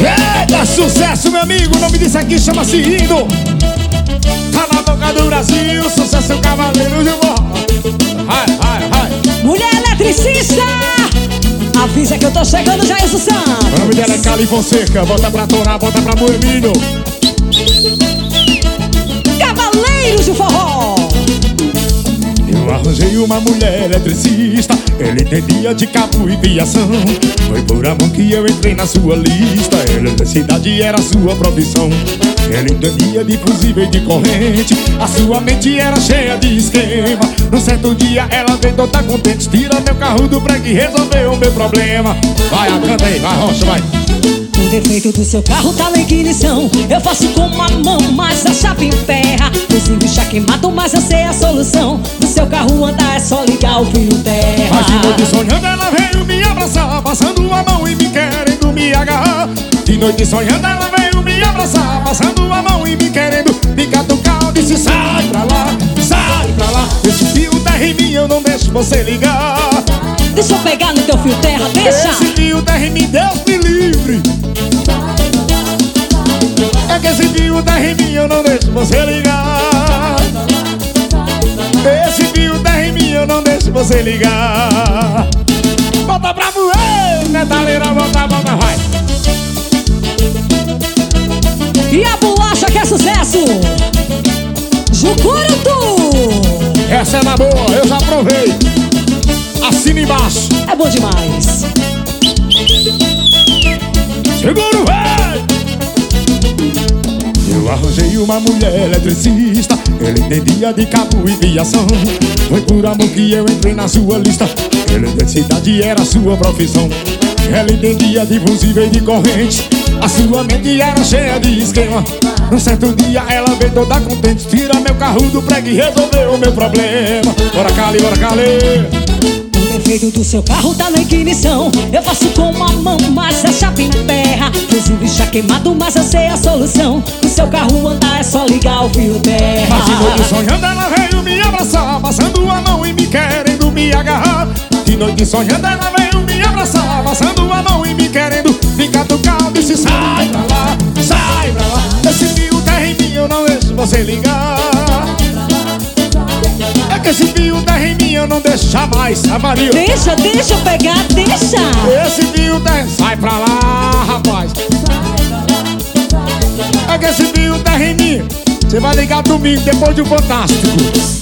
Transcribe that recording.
Eita, sucesso, meu amigo! O nome disso aqui chama-se Indo. Tá na boca do Brasil, sucesso cavaleiro de morro. Ai, ai, ai. Mulher eletricista! Avisa que eu tô chegando, Jair Santos. O nome dela é Cali Fonseca. Bota pra torar, bota pra Moemino. Cavaleiros de Forró! Arranjei uma mulher eletricista. Ele entendia de cabo e viação Foi por amor que eu entrei na sua lista. Eletricidade era sua profissão. Ele entendia de fusível e de corrente. A sua mente era cheia de esquema. Num certo dia ela veio toda contente. Tira meu carro do prego e resolveu o meu problema. Vai, canta aí, vai, rocha, vai O defeito do seu carro tá na ignição Eu faço com uma mão, mas a chave emperra Fusível já queimado, mas eu sei a solução. Do seu carro andar é só ligar o fio terra. Mas de noite sonhando ela veio me abraçar Passando a mão e me querendo me agarrar. De noite sonhando ela veio me abraçar Passando a mão e me querendo me catucar. Disse sai pra lá, sai pra lá Esse fio terra em mim eu não deixo você ligar. Deixa eu pegar no teu fio terra, deixa. Esse fio terra em mim, Deus me livre fio em mim eu não deixo você ligar. Esse fio em mim eu não deixo você ligar. Bota pra voar, metaleira, bota, bota, vai E a bolacha que é sucesso? Jucurutu! Essa é na boa, eu já provei. Assina embaixo. É bom demais. Seguro, vai! Arranjei uma mulher eletricista. Ele entendia de cabo e viação. Foi por amor que eu entrei na sua lista. Eletricidade era sua profissão. Ela entendia de fusível e de corrente. A sua mente era cheia de esquema. Um certo dia ela veio toda contente. Tira meu carro do prego e resolveu o meu problema. Bora Cali, bora Cali. O defeito do seu carro tá na ignição. Eu faço com uma mão, mas a queimado, mas eu sei a solução. Do seu carro andar é só ligar o fio terra. Mas de noite sonhando ela veio me abraçar Passando a mão e me querendo me agarrar. De noite sonhando ela veio me abraçar Passando a mão e me querendo me catucar Disse sai pra lá, sai pra lá Esse fio terra em mim eu não deixo você ligar. É que esse fio terra em mim eu não deixo jamais Amarillo Deixa, deixa eu pegar, deixa Em mim Você vai ligar domingo depois do Fantástico